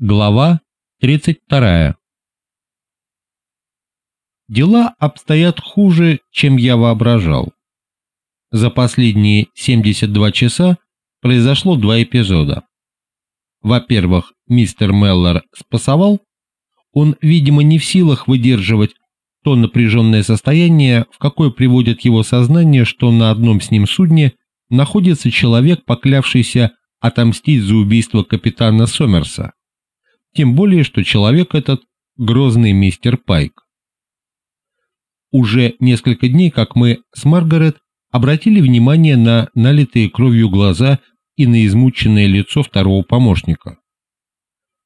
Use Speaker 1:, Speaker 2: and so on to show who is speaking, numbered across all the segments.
Speaker 1: Глава 32. Дела обстоят хуже, чем я воображал. За последние 72 часа произошло два эпизода. Во-первых, мистер Меллор спасовал. Он, видимо, не в силах выдерживать то напряженное состояние, в какое приводит его сознание, что на одном с ним судне находится человек, поклявшийся отомстить за убийство капитана Сомерса тем более, что человек этот – грозный мистер Пайк. Уже несколько дней, как мы с Маргарет обратили внимание на налитые кровью глаза и на измученное лицо второго помощника.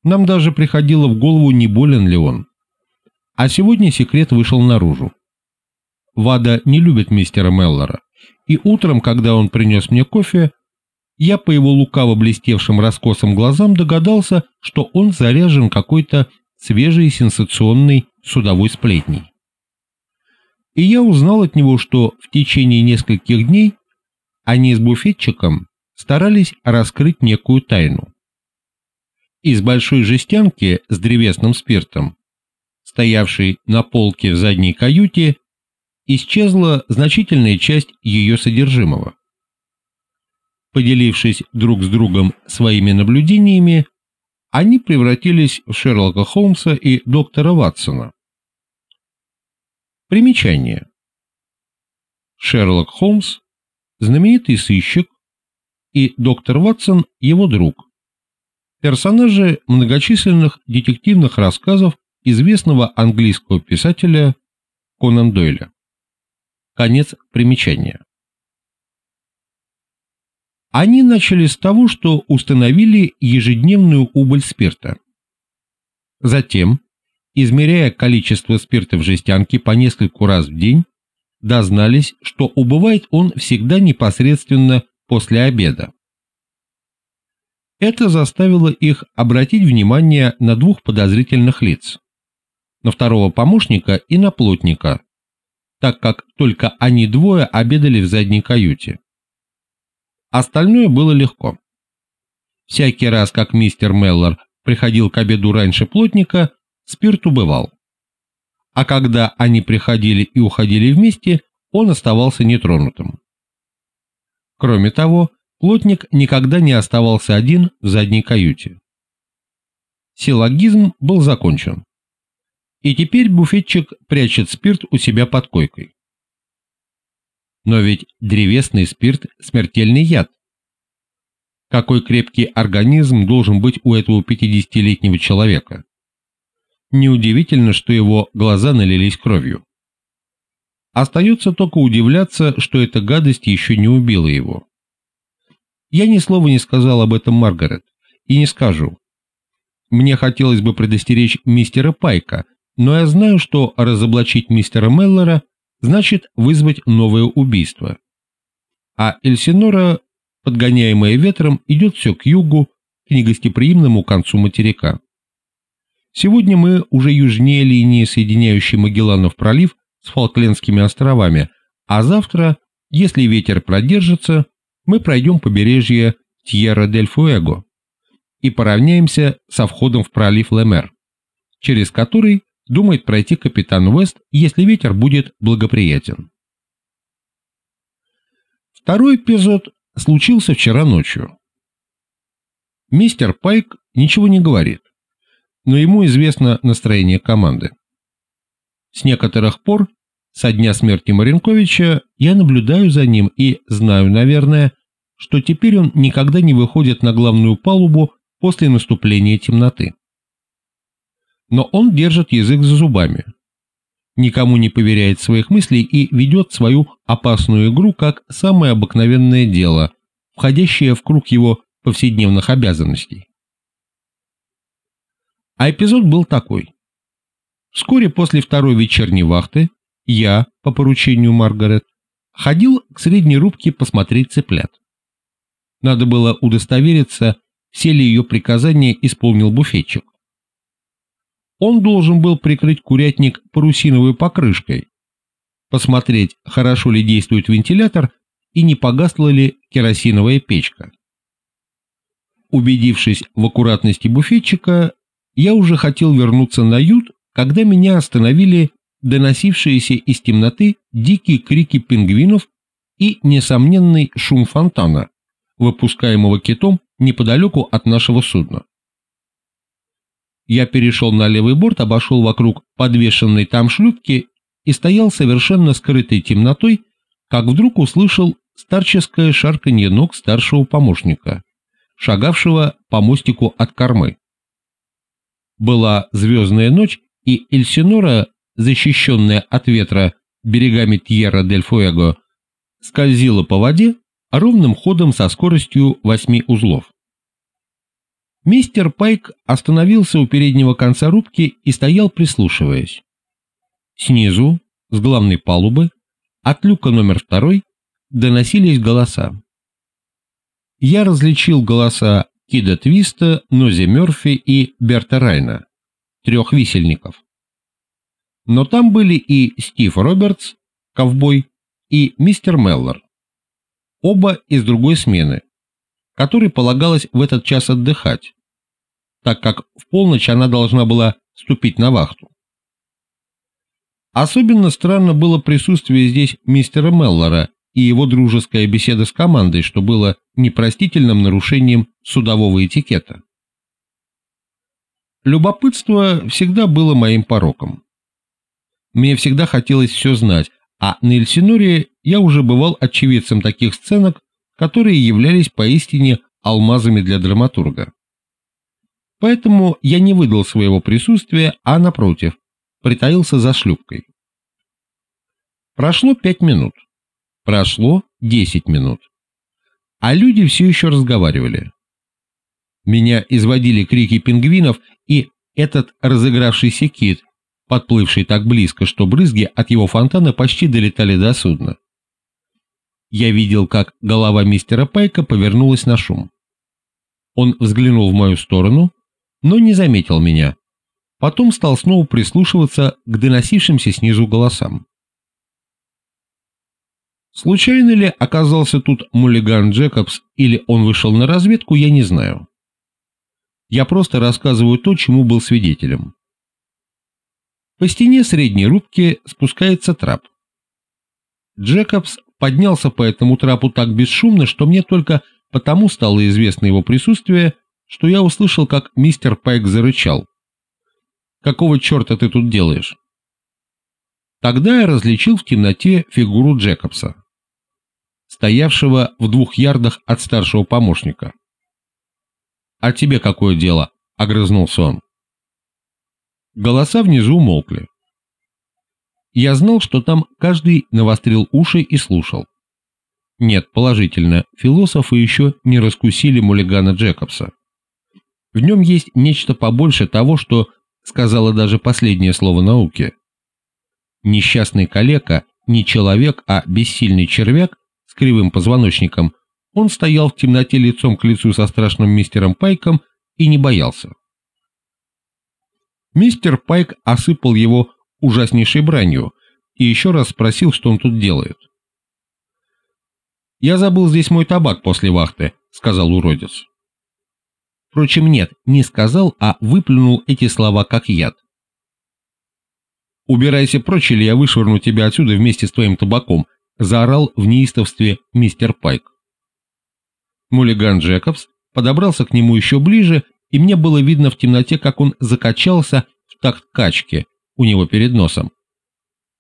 Speaker 1: Нам даже приходило в голову, не болен ли он. А сегодня секрет вышел наружу. Вада не любит мистера Меллора, и утром, когда он принес мне кофе, я по его лукаво блестевшим раскосым глазам догадался, что он заряжен какой-то свежей сенсационной судовой сплетней. И я узнал от него, что в течение нескольких дней они с буфетчиком старались раскрыть некую тайну. Из большой жестянки с древесным спиртом, стоявшей на полке в задней каюте, исчезла значительная часть ее содержимого. Поделившись друг с другом своими наблюдениями, они превратились в Шерлока Холмса и доктора Ватсона. Примечание. Шерлок Холмс – знаменитый сыщик, и доктор Ватсон – его друг. Персонажи многочисленных детективных рассказов известного английского писателя Конан Дойля. Конец примечания. Они начали с того, что установили ежедневную убыль спирта. Затем, измеряя количество спирта в жестянке по нескольку раз в день, дознались, что убывает он всегда непосредственно после обеда. Это заставило их обратить внимание на двух подозрительных лиц, на второго помощника и на плотника, так как только они двое обедали в задней каюте. Остальное было легко. Всякий раз, как мистер Меллор приходил к обеду раньше плотника, спирт убывал. А когда они приходили и уходили вместе, он оставался нетронутым. Кроме того, плотник никогда не оставался один в задней каюте. Силлогизм был закончен. И теперь буфетчик прячет спирт у себя под койкой. Но ведь древесный спирт – смертельный яд. Какой крепкий организм должен быть у этого 50-летнего человека? Неудивительно, что его глаза налились кровью. Остается только удивляться, что эта гадость еще не убила его. Я ни слова не сказал об этом Маргарет, и не скажу. Мне хотелось бы предостеречь мистера Пайка, но я знаю, что разоблачить мистера Меллора значит вызвать новое убийство. А Эльсинора, подгоняемая ветром, идет все к югу, к негостеприимному концу материка. Сегодня мы уже южнее линии, соединяющей Магелланов пролив с Фолклендскими островами, а завтра, если ветер продержится, мы пройдем побережье Тьерра-дель-Фуэго и поравняемся со входом в пролив Лемер, через который думает пройти капитан Уэст, если ветер будет благоприятен. Второй эпизод случился вчера ночью. Мистер Пайк ничего не говорит, но ему известно настроение команды. С некоторых пор, со дня смерти Маринковича, я наблюдаю за ним и знаю, наверное, что теперь он никогда не выходит на главную палубу после наступления темноты но он держит язык за зубами. Никому не поверяет своих мыслей и ведет свою опасную игру как самое обыкновенное дело, входящее в круг его повседневных обязанностей. А эпизод был такой. Вскоре после второй вечерней вахты я, по поручению Маргарет, ходил к средней рубке посмотреть цыплят. Надо было удостовериться, все ли ее приказания исполнил буфетчик. Он должен был прикрыть курятник парусиновой покрышкой, посмотреть, хорошо ли действует вентилятор и не погасла ли керосиновая печка. Убедившись в аккуратности буфетчика, я уже хотел вернуться на ют, когда меня остановили доносившиеся из темноты дикие крики пингвинов и несомненный шум фонтана, выпускаемого китом неподалеку от нашего судна. Я перешел на левый борт, обошел вокруг подвешенной там шлюпки и стоял совершенно скрытой темнотой, как вдруг услышал старческое шарканье ног старшего помощника, шагавшего по мостику от кормы. Была звездная ночь, и Эльсинора, защищенная от ветра берегами Тьерра-дель-Фуэго, скользила по воде ровным ходом со скоростью восьми узлов. Мистер Пайк остановился у переднего конца рубки и стоял прислушиваясь. Снизу, с главной палубы, от люка номер второй, доносились голоса. Я различил голоса Кида Твиста, Нози Мёрфи и Берта Райна, трех висельников. Но там были и Стив Робертс, ковбой, и мистер Меллор, оба из другой смены, которой полагалось в этот час отдыхать, так как в полночь она должна была ступить на вахту. Особенно странно было присутствие здесь мистера Меллора и его дружеская беседа с командой, что было непростительным нарушением судового этикета. Любопытство всегда было моим пороком. Мне всегда хотелось все знать, а на Эльсиноре я уже бывал очевидцем таких сценок, которые являлись поистине алмазами для драматурга. Поэтому я не выдал своего присутствия, а, напротив, притаился за шлюпкой. Прошло пять минут. Прошло десять минут. А люди все еще разговаривали. Меня изводили крики пингвинов и этот разыгравшийся кит, подплывший так близко, что брызги от его фонтана почти долетали до судна. Я видел, как голова мистера Пайка повернулась на шум. Он взглянул в мою сторону, но не заметил меня. Потом стал снова прислушиваться к доносившимся снизу голосам. Случайно ли оказался тут Муллиган Джекобс или он вышел на разведку, я не знаю. Я просто рассказываю то, чему был свидетелем. По стене средней рубки спускается трап. Джекобс поднялся по этому трапу так бесшумно, что мне только потому стало известно его присутствие, что я услышал, как мистер Пайк зарычал. «Какого черта ты тут делаешь?» Тогда я различил в темноте фигуру Джекобса, стоявшего в двух ярдах от старшего помощника. «А тебе какое дело?» — огрызнулся он. Голоса внизу умолкли. Я знал, что там каждый навострил уши и слушал. Нет, положительно, философы еще не раскусили Мулигана Джекобса. В нем есть нечто побольше того, что сказала даже последнее слово науки. Несчастный калека не человек, а бессильный червяк с кривым позвоночником, он стоял в темноте лицом к лицу со страшным мистером Пайком и не боялся. Мистер Пайк осыпал его ужаснейшей бранью и еще раз спросил, что он тут делает. «Я забыл здесь мой табак после вахты», — сказал уродец. Впрочем, нет, не сказал, а выплюнул эти слова как яд. «Убирайся прочь, или я вышвырну тебя отсюда вместе с твоим табаком», — заорал в неистовстве мистер Пайк. Мулиган Джекобс подобрался к нему еще ближе, и мне было видно в темноте, как он закачался в такт качки у него перед носом.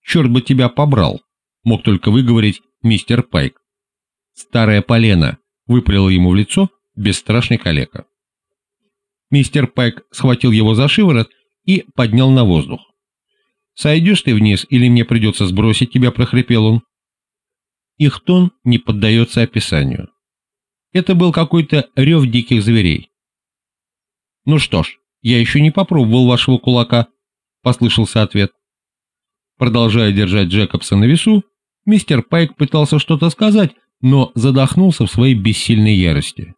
Speaker 1: «Черт бы тебя побрал!» — мог только выговорить мистер Пайк. «Старая полена!» — выпалила ему в лицо бесстрашный калека. Мистер Пайк схватил его за шиворот и поднял на воздух. «Сойдешь ты вниз, или мне придется сбросить тебя?» – прохрипел он. Их тон не поддается описанию. Это был какой-то рев диких зверей. «Ну что ж, я еще не попробовал вашего кулака», – послышался ответ. Продолжая держать Джекобса на весу, мистер Пайк пытался что-то сказать, но задохнулся в своей бессильной ярости.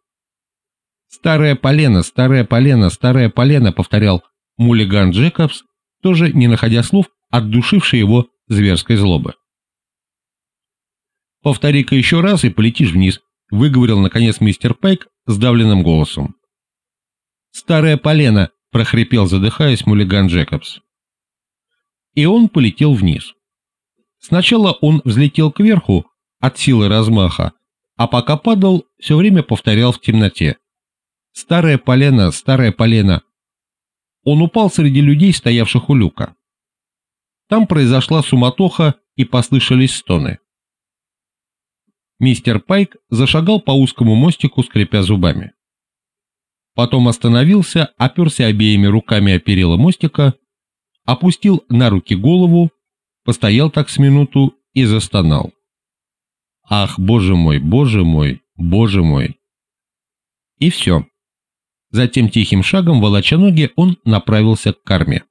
Speaker 1: «Старая полена, старая полена, старая полена», — повторял Мулиган Джекобс, тоже не находя слов, отдушивший его зверской злобы. «Повтори-ка еще раз и полетишь вниз», — выговорил наконец мистер Пайк сдавленным голосом. «Старая полена», прохрипел, задыхаясь, Мулиган Джекобс. И он полетел вниз. Сначала он взлетел кверху от силы размаха, а пока падал, все время повторял в темноте. «Старое полено, старое полено». Он упал среди людей, стоявших у люка. Там произошла суматоха и послышались стоны. Мистер Пайк зашагал по узкому мостику, скрипя зубами. Потом остановился, оперся обеими руками о перила мостика, опустил на руки голову, постоял так с минуту и застонал. Ах, боже мой, боже мой, боже мой. И все. Затем тихим шагом, волоча ноги, он направился к карме.